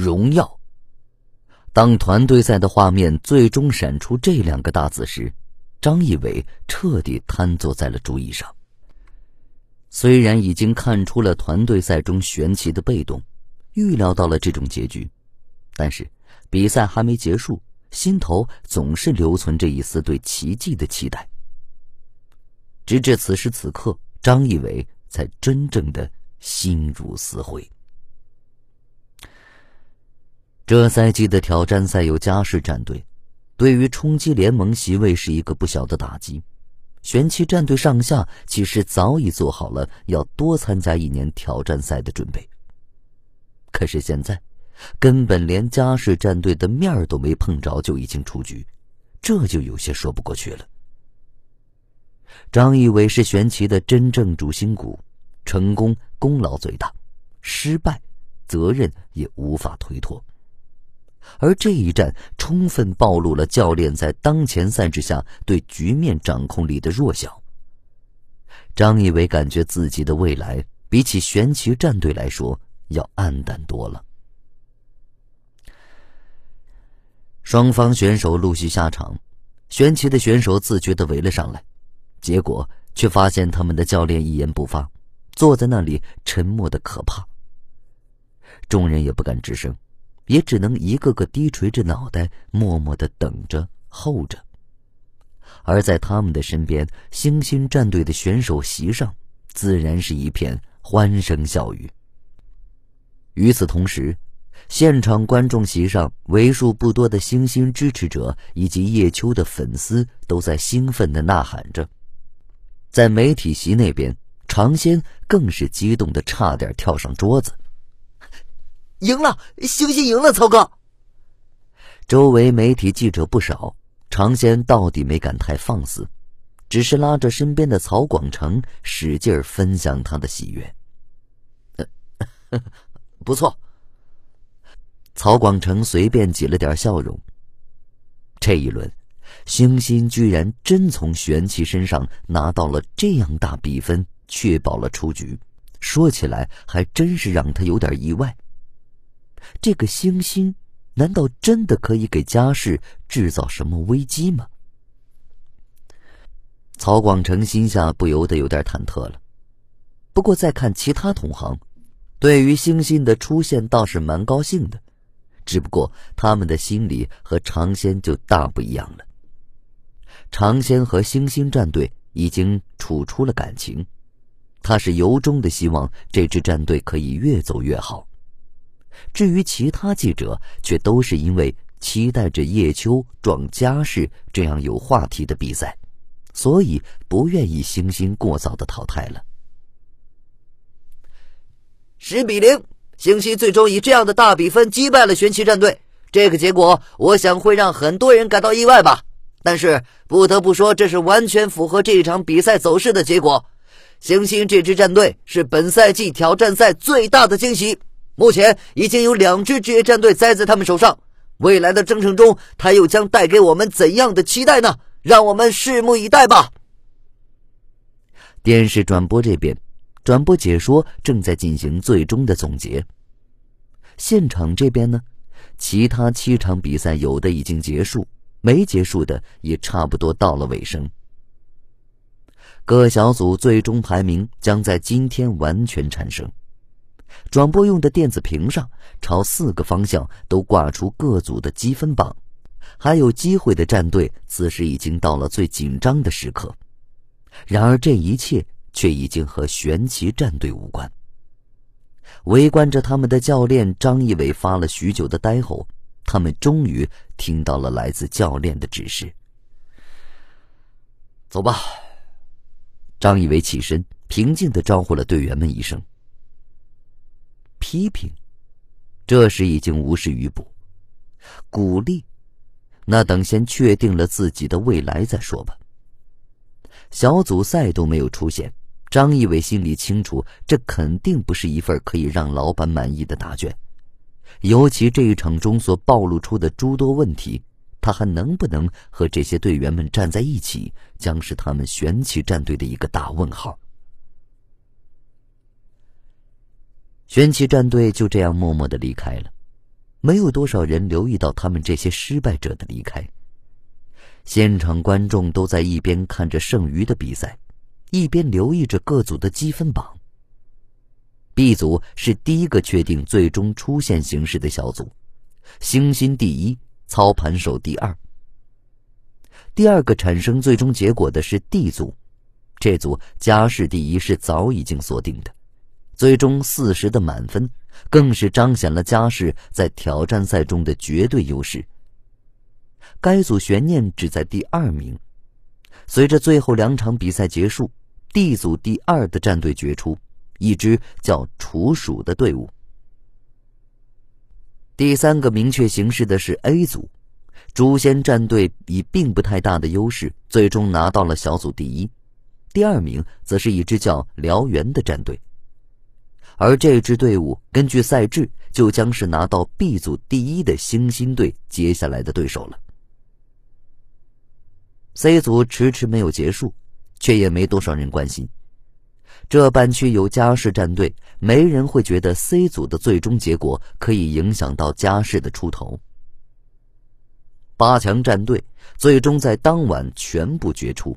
荣耀。当团队赛的画面最终闪出这两个大字时，张一伟彻底瘫坐在了主椅上。虽然已经看出了团队赛中玄奇的被动，预料到了这种结局，但是比赛还没结束，心头总是留存着一丝对奇迹的期待。直至此时此刻，张一伟才真正的心如死灰。这赛季的挑战赛有嘉世战队，对于冲击联盟席位是一个不小的打击。玄奇战队上下其实早已做好了要多参加一年挑战赛的准备。可是现在，根本连嘉世战队的面都没碰着就已经出局，这就有些说不过去了。张一伟是玄奇的真正主心骨，成功功劳最大，失败责任也无法推脱。而这一战充分暴露了教练在当前赛制下对局面掌控力的弱小。张一伟感觉自己的未来比起玄奇战队来说要暗淡多了。双方选手陆续下场，玄奇的选手自觉的围了上来，结果却发现他们的教练一言不发，坐在那里沉默的可怕。众人也不敢吱声。也只能一个个低垂着脑袋，默默的等着候着。而在他们的身边，星星战队的选手席上，自然是一片欢声笑语。与此同时，现场观众席上，为数不多的星星支持者以及叶秋的粉丝都在兴奋的呐喊着。在媒体席那边，常先更是激动的差点跳上桌子。赢了，星星赢了，曹哥。周围媒体记者不少，常先到底没敢太放肆，只是拉着身边的曹广成使劲分享他的喜悦。不错。曹广成随便挤了点笑容。这一轮，星星居然真从玄奇身上拿到了这样大比分，确保了出局。说起来，还真是让他有点意外。这个星星，难道真的可以给家世制造什么危机吗？曹广成心下不由得有点忐忑了。不过再看其他同行，对于星星的出现倒是蛮高兴的，只不过他们的心理和长仙就大不一样了。长仙和星星战队已经处出了感情，他是由衷的希望这支战队可以越走越好。至于其他记者，却都是因为期待着叶秋撞家世这样有话题的比赛，所以不愿意星星过早的淘汰了。十比零，星星最终以这样的大比分击败了玄奇战队。这个结果，我想会让很多人感到意外吧。但是不得不说，这是完全符合这一场比赛走势的结果。星星这支战队是本赛季挑战赛最大的惊喜。目前已经有两支职业战队栽在他们手上，未来的征程中，他又将带给我们怎样的期待呢？让我们拭目以待吧。电视转播这边，转播解说正在进行最终的总结。现场这边呢，其他七场比赛有的已经结束，没结束的也差不多到了尾声。各小组最终排名将在今天完全产生。转播用的电子屏上，朝四个方向都挂出各组的积分榜，还有机会的战队，此时已经到了最紧张的时刻。然而，这一切却已经和玄奇战队无关。围观着他们的教练张一伟发了许久的呆后，他们终于听到了来自教练的指示：“走吧。”张一伟起身，平静的招呼了队员们一声。批评，这时已经无事于补；鼓励，那等先确定了自己的未来再说吧。小组赛都没有出现，张一伟心里清楚，这肯定不是一份可以让老板满意的答卷。尤其这一场中所暴露出的诸多问题，他还能不能和这些队员们站在一起，将是他们玄奇战队的一个大问号。玄奇战队就这样默默的离开了，没有多少人留意到他们这些失败者的离开。现场观众都在一边看着剩余的比赛，一边留意着各组的积分榜。B 组是第一个确定最终出现形势的小组，星星第一，操盘手第二。第二个产生最终结果的是 D 组，这组家世第一是早已经锁定的，最终四十的满分，更是彰显了家世在挑战赛中的绝对优势。该组悬念只在第二名。随着最后两场比赛结束，D 组第二的战队决出，一支叫“楚蜀”的队伍。第三个明确形势的是 A 组。诛仙战队以并不太大的优势，最终拿到了小组第一。第二名则是一支叫燎原的战队，而这支队伍根据赛制，就将是拿到 B 组第一的星星队接下来的对手了。C 组迟迟没有结束，却也没多少人关心。这半区有嘉世战队，没人会觉得 C 组的最终结果可以影响到嘉世的出头。八强战队最终在当晚全部决出，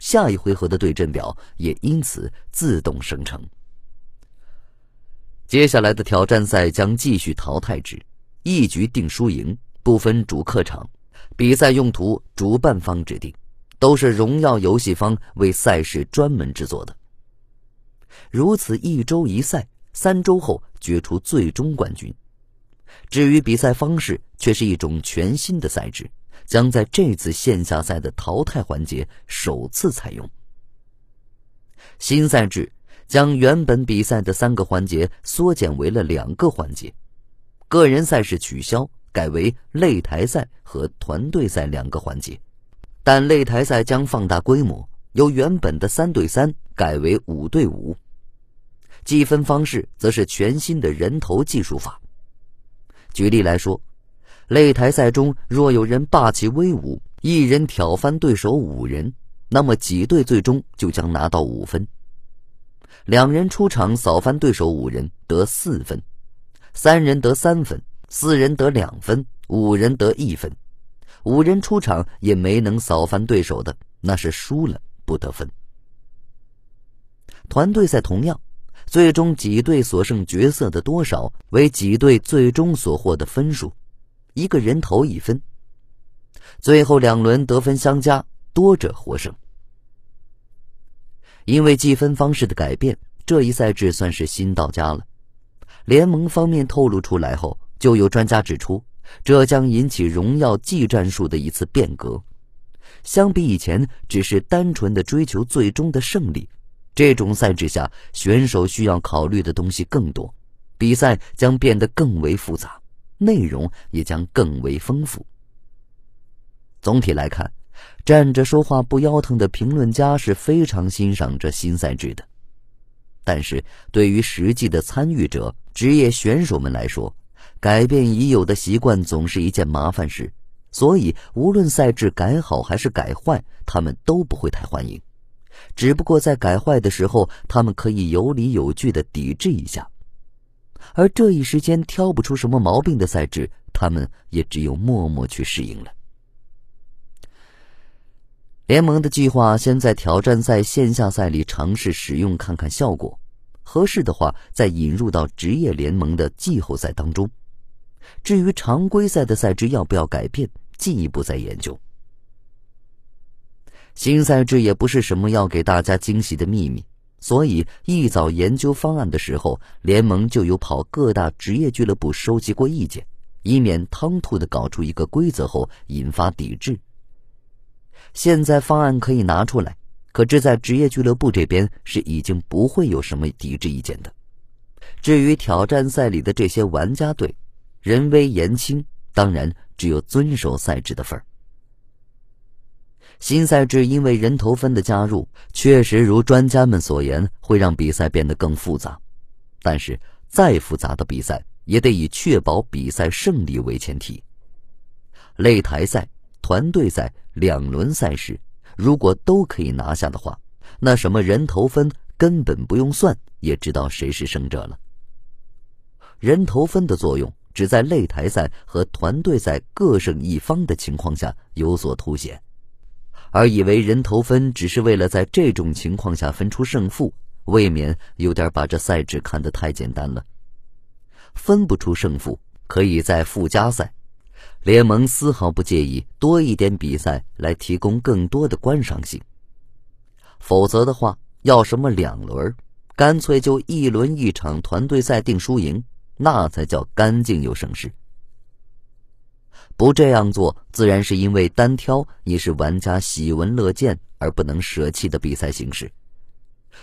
下一回合的对阵表也因此自动生成。接下来的挑战赛将继续淘汰制，一局定输赢，不分主客场。比赛用途主办方指定，都是荣耀游戏方为赛事专门制作的。如此一周一赛，三周后决出最终冠军。至于比赛方式，却是一种全新的赛制，将在这次线下赛的淘汰环节首次采用。新赛制将原本比赛的三个环节缩减为了两个环节，个人赛事取消，改为擂台赛和团队赛两个环节，但擂台赛将放大规模，由原本的三对三改为五对五。计分方式则是全新的人头计数法。举例来说，擂台赛中若有人霸气威武，一人挑翻对手五人，那么几队最终就将拿到五分。两人出场扫翻对手五人得四分，三人得三分，四人得两分，五人得一分。五人出场也没能扫翻对手的，那是输了，不得分。团队赛同样。最终几队所剩角色的多少为几队最终所获的分数，一个人头一分。最后两轮得分相加，多者获胜。因为计分方式的改变，这一赛制算是新到家了。联盟方面透露出来后，就有专家指出，这将引起荣耀技战术的一次变革。相比以前，只是单纯的追求最终的胜利。这种赛制下，选手需要考虑的东西更多，比赛将变得更为复杂，内容也将更为丰富。总体来看，站着说话不腰疼的评论家是非常欣赏这新赛制的。但是对于实际的参与者、职业选手们来说，改变已有的习惯总是一件麻烦事，所以无论赛制改好还是改坏，他们都不会太欢迎。只不过在改坏的时候，他们可以有理有据的抵制一下；而这一时间挑不出什么毛病的赛制，他们也只有默默去适应了。联盟的计划先在挑战赛线下赛里尝试使用看看效果，合适的话再引入到职业联盟的季后赛当中。至于常规赛的赛制要不要改变，进一步再研究。新赛制也不是什么要给大家惊喜的秘密，所以一早研究方案的时候，联盟就有跑各大职业俱乐部收集过意见，以免唐突的搞出一个规则后引发抵制。现在方案可以拿出来，可这在职业俱乐部这边是已经不会有什么抵制意见的。至于挑战赛里的这些玩家队，人微言轻，当然只有遵守赛制的份儿。新赛制因为人头分的加入，确实如专家们所言，会让比赛变得更复杂。但是，再复杂的比赛也得以确保比赛胜利为前提。擂台赛、团队赛两轮赛事，如果都可以拿下的话，那什么人头分根本不用算，也知道谁是胜者了。人头分的作用只在擂台赛和团队赛各胜一方的情况下有所凸显，而以为人头分只是为了在这种情况下分出胜负，未免有点把这赛制看得太简单了。分不出胜负，可以在附加赛，联盟丝毫不介意多一点比赛来提供更多的观赏性。否则的话，要什么两轮，干脆就一轮一场团队赛定输赢。那才叫干净又省事。不这样做，自然是因为单挑也是玩家喜闻乐见而不能舍弃的比赛形式。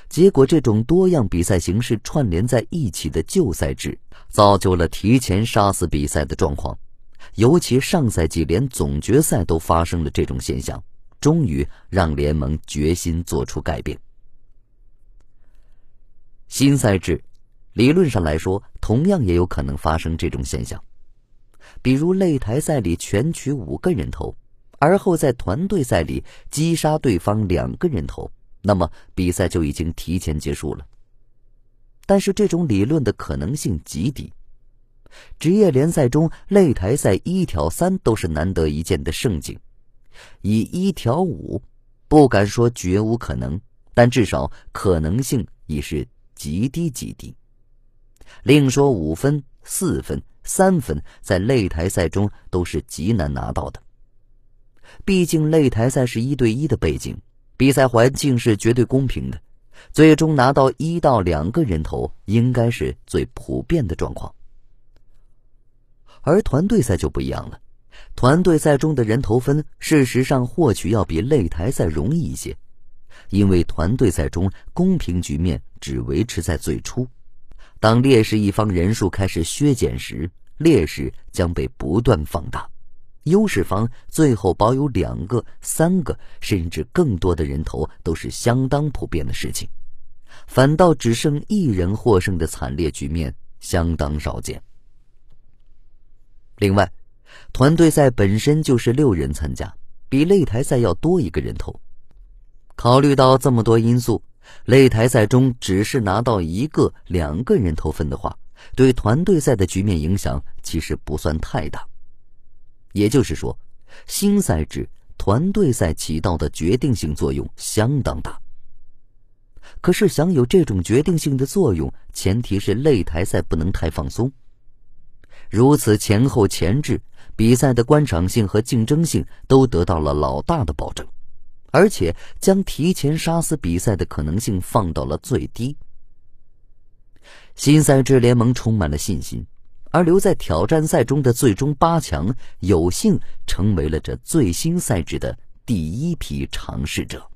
结果，这种多样比赛形式串联在一起的旧赛制，造就了提前杀死比赛的状况。尤其上赛季连总决赛都发生了这种现象，终于让联盟决心做出改变。新赛制。理论上来说，同样也有可能发生这种现象，比如擂台赛里全取五个人头，而后在团队赛里击杀对方两个人头，那么比赛就已经提前结束了。但是这种理论的可能性极低。职业联赛中，擂台赛一挑三都是难得一见的盛景，以一挑五，不敢说绝无可能，但至少可能性已是极低极低。另说五分、四分、三分，在擂台赛中都是极难拿到的。毕竟擂台赛是一对一的背景，比赛环境是绝对公平的，最终拿到一到两个人头应该是最普遍的状况。而团队赛就不一样了，团队赛中的人头分，事实上获取要比擂台赛容易一些，因为团队赛中公平局面只维持在最初。当劣势一方人数开始削减时，劣势将被不断放大，优势方最后保有两个、三个甚至更多的人头都是相当普遍的事情，反倒只剩一人获胜的惨烈局面相当少见。另外，团队赛本身就是六人参加，比擂台赛要多一个人头。考虑到这么多因素。擂台赛中只是拿到一个、两个人头分的话，对团队赛的局面影响其实不算太大。也就是说，新赛制团队赛起到的决定性作用相当大。可是，想有这种决定性的作用，前提是擂台赛不能太放松。如此前后前置，比赛的观赏性和竞争性都得到了老大的保证。而且将提前杀死比赛的可能性放到了最低。新赛制联盟充满了信心，而留在挑战赛中的最终八强有幸成为了这最新赛制的第一批尝试者。